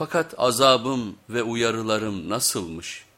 Fakat azabım ve uyarılarım nasılmış?''